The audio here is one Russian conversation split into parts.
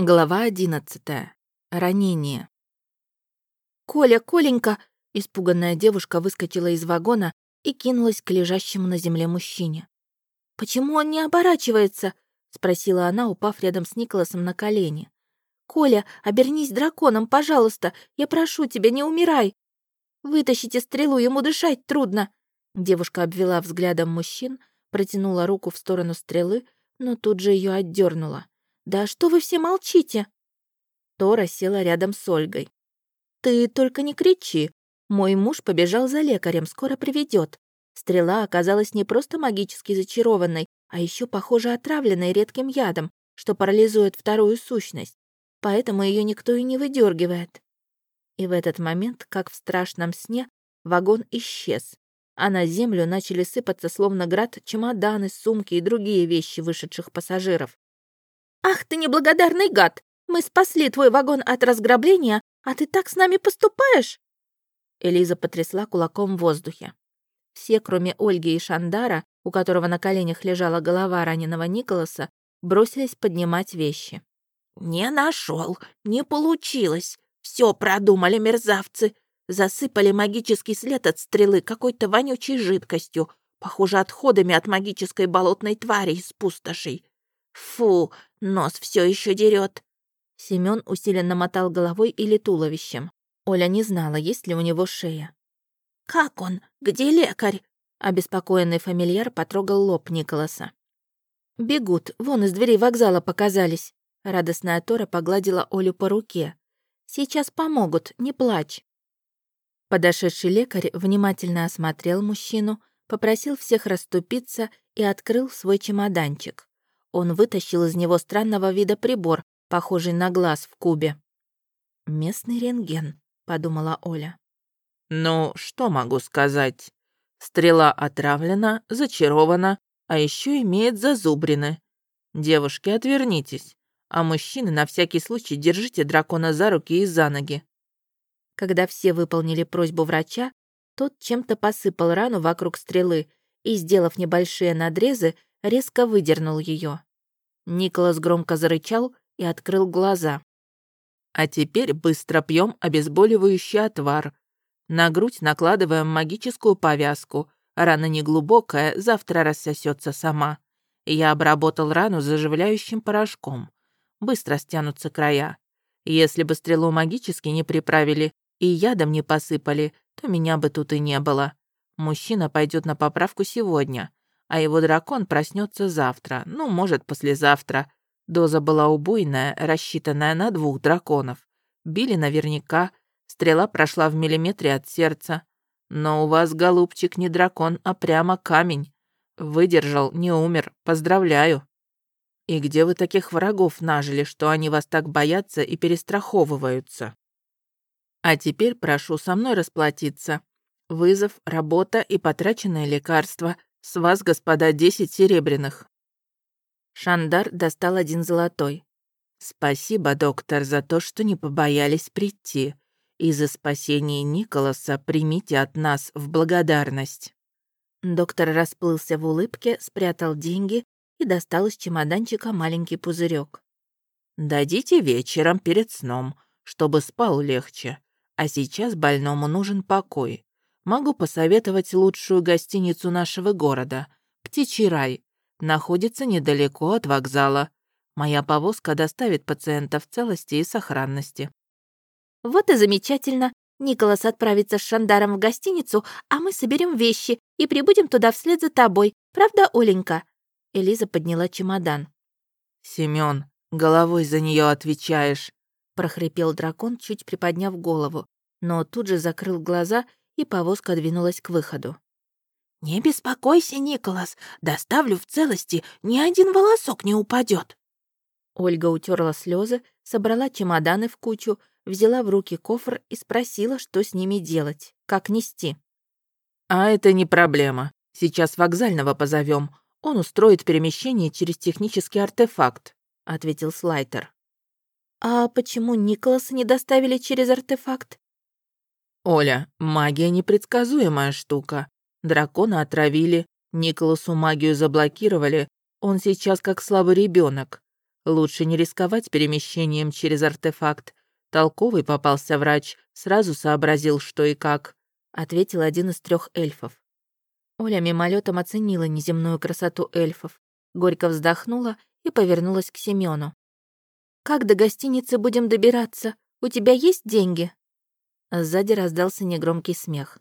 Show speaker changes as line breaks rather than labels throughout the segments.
Глава одиннадцатая. Ранение. «Коля, Коленька!» Испуганная девушка выскочила из вагона и кинулась к лежащему на земле мужчине. «Почему он не оборачивается?» — спросила она, упав рядом с Николасом на колени. «Коля, обернись драконом, пожалуйста! Я прошу тебя, не умирай! Вытащите стрелу, ему дышать трудно!» Девушка обвела взглядом мужчин, протянула руку в сторону стрелы, но тут же ее отдернула. «Да что вы все молчите?» Тора села рядом с Ольгой. «Ты только не кричи. Мой муж побежал за лекарем, скоро приведет. Стрела оказалась не просто магически зачарованной, а еще, похоже, отравленной редким ядом, что парализует вторую сущность. Поэтому ее никто и не выдергивает. И в этот момент, как в страшном сне, вагон исчез, а на землю начали сыпаться словно град чемоданы, сумки и другие вещи вышедших пассажиров. «Ах ты неблагодарный гад! Мы спасли твой вагон от разграбления, а ты так с нами поступаешь?» Элиза потрясла кулаком в воздухе. Все, кроме Ольги и Шандара, у которого на коленях лежала голова раненого Николаса, бросились поднимать вещи. «Не нашел, не получилось. Все продумали мерзавцы. Засыпали магический след от стрелы какой-то вонючей жидкостью, похоже, отходами от магической болотной твари из пустошей. Фу, нос все еще дерет. Семён усиленно мотал головой или туловищем. Оля не знала, есть ли у него шея. «Как он? Где лекарь?» Обеспокоенный фамильяр потрогал лоб Николаса. «Бегут, вон из дверей вокзала показались». Радостная Тора погладила Олю по руке. «Сейчас помогут, не плачь». Подошедший лекарь внимательно осмотрел мужчину, попросил всех расступиться и открыл свой чемоданчик. Он вытащил из него странного вида прибор, похожий на глаз в кубе. «Местный рентген», — подумала Оля.
«Ну, что могу сказать? Стрела отравлена, зачарована, а еще имеет зазубрины. Девушки, отвернитесь, а мужчины на всякий случай держите дракона за руки и за ноги».
Когда все выполнили просьбу врача, тот чем-то посыпал рану вокруг стрелы и, сделав небольшие надрезы, резко выдернул ее. Николас громко зарычал и открыл глаза.
«А теперь быстро пьем обезболивающий отвар. На грудь накладываем магическую повязку. Рана неглубокая, завтра рассосется сама. Я обработал рану заживляющим порошком. Быстро стянутся края. Если бы стрелу магически не приправили и ядом не посыпали, то меня бы тут и не было. Мужчина пойдет на поправку сегодня а его дракон проснется завтра, ну, может, послезавтра. Доза была убойная, рассчитанная на двух драконов. Били наверняка, стрела прошла в миллиметре от сердца. Но у вас, голубчик, не дракон, а прямо камень. Выдержал, не умер, поздравляю. И где вы таких врагов нажили, что они вас так боятся и перестраховываются? А теперь прошу со мной расплатиться. Вызов, работа и потраченное лекарство — с вас, господа, десять серебряных».
Шандар достал один золотой.
«Спасибо, доктор, за то, что не побоялись прийти. И за спасение Николаса примите от нас в благодарность».
Доктор расплылся в улыбке, спрятал деньги и достал из чемоданчика маленький пузырек.
«Дадите вечером перед сном, чтобы спал легче. А сейчас больному нужен покой. Могу посоветовать лучшую гостиницу нашего города — «Птичий рай». Находится недалеко от вокзала. Моя повозка доставит пациента в целости и сохранности.
Вот и замечательно. Николас отправится с Шандаром в гостиницу, а мы соберем вещи и прибудем туда вслед за тобой. Правда, Оленька?» Элиза подняла чемодан.
Семён, головой за нее отвечаешь», —
прохрипел дракон, чуть приподняв голову, но тут же закрыл глаза и повозка двинулась к выходу.
«Не беспокойся, Николас, доставлю в целости, ни один волосок не упадет.
Ольга утерла слезы, собрала чемоданы в кучу, взяла в руки кофр и спросила, что с ними делать, как нести.
«А это не проблема. Сейчас вокзального позовем. Он устроит перемещение через технический артефакт», — ответил Слайтер.
«А почему Николаса не доставили через артефакт?»
«Оля, магия непредсказуемая штука. Дракона отравили, Николасу магию заблокировали, он сейчас как слабый ребенок. Лучше не рисковать перемещением через артефакт. Толковый попался врач, сразу сообразил, что и как», — ответил один из трех эльфов.
Оля мимолетом оценила неземную красоту эльфов, горько вздохнула и повернулась к Семену. «Как до гостиницы будем добираться? У тебя есть деньги?» Сзади раздался негромкий смех.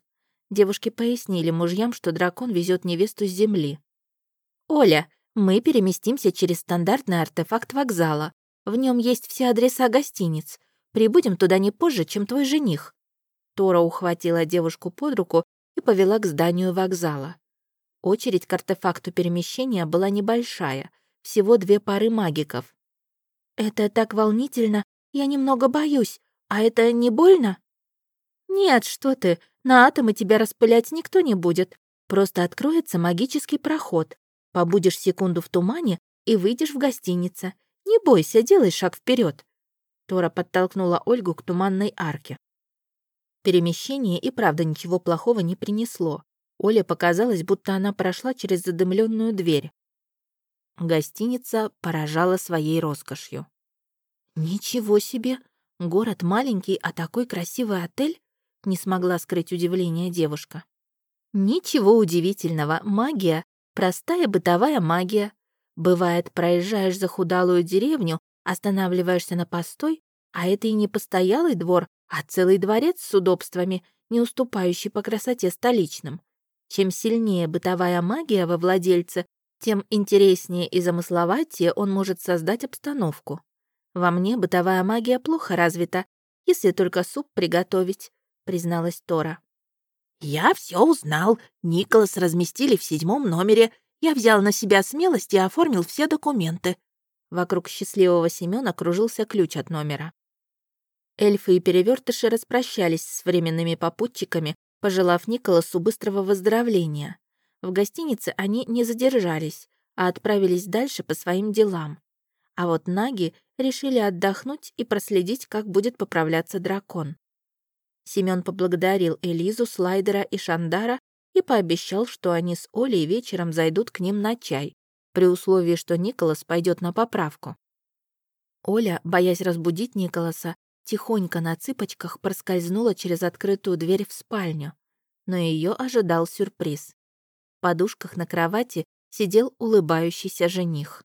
Девушки пояснили мужьям, что дракон везет невесту с земли. «Оля, мы переместимся через стандартный артефакт вокзала. В нем есть все адреса гостиниц. Прибудем туда не позже, чем твой жених». Тора ухватила девушку под руку и повела к зданию вокзала. Очередь к артефакту перемещения была небольшая, всего две пары магиков. «Это так волнительно, я немного боюсь. А это не больно?» «Нет, что ты, на атомы тебя распылять никто не будет. Просто откроется магический проход. Побудешь секунду в тумане и выйдешь в гостинице. Не бойся, делай шаг вперед. Тора подтолкнула Ольгу к туманной арке. Перемещение и правда ничего плохого не принесло. Оле показалось, будто она прошла через задымленную дверь. Гостиница поражала своей роскошью. «Ничего себе! Город маленький, а такой красивый отель?» — не смогла скрыть удивление девушка. «Ничего удивительного, магия Простая бытовая магия. Бывает, проезжаешь захудалую деревню, останавливаешься на постой, а это и не постоялый двор, а целый дворец с удобствами, не уступающий по красоте столичным. Чем сильнее бытовая магия во владельце, тем интереснее и замысловатее он может создать обстановку. Во мне бытовая магия плохо развита, если только суп приготовить, призналась Тора.
«Я все узнал. Николас разместили в седьмом номере. Я взял на себя смелость и оформил все документы».
Вокруг счастливого Семёна кружился ключ от номера. Эльфы и перевертыши распрощались с временными попутчиками, пожелав Николасу быстрого выздоровления. В гостинице они не задержались, а отправились дальше по своим делам. А вот наги решили отдохнуть и проследить, как будет поправляться дракон. Семён поблагодарил Элизу, Слайдера и Шандара и пообещал, что они с Олей вечером зайдут к ним на чай, при условии, что Николас пойдет на поправку. Оля, боясь разбудить Николаса, тихонько на цыпочках проскользнула через открытую дверь в спальню, но ее ожидал сюрприз. В подушках на кровати сидел улыбающийся жених.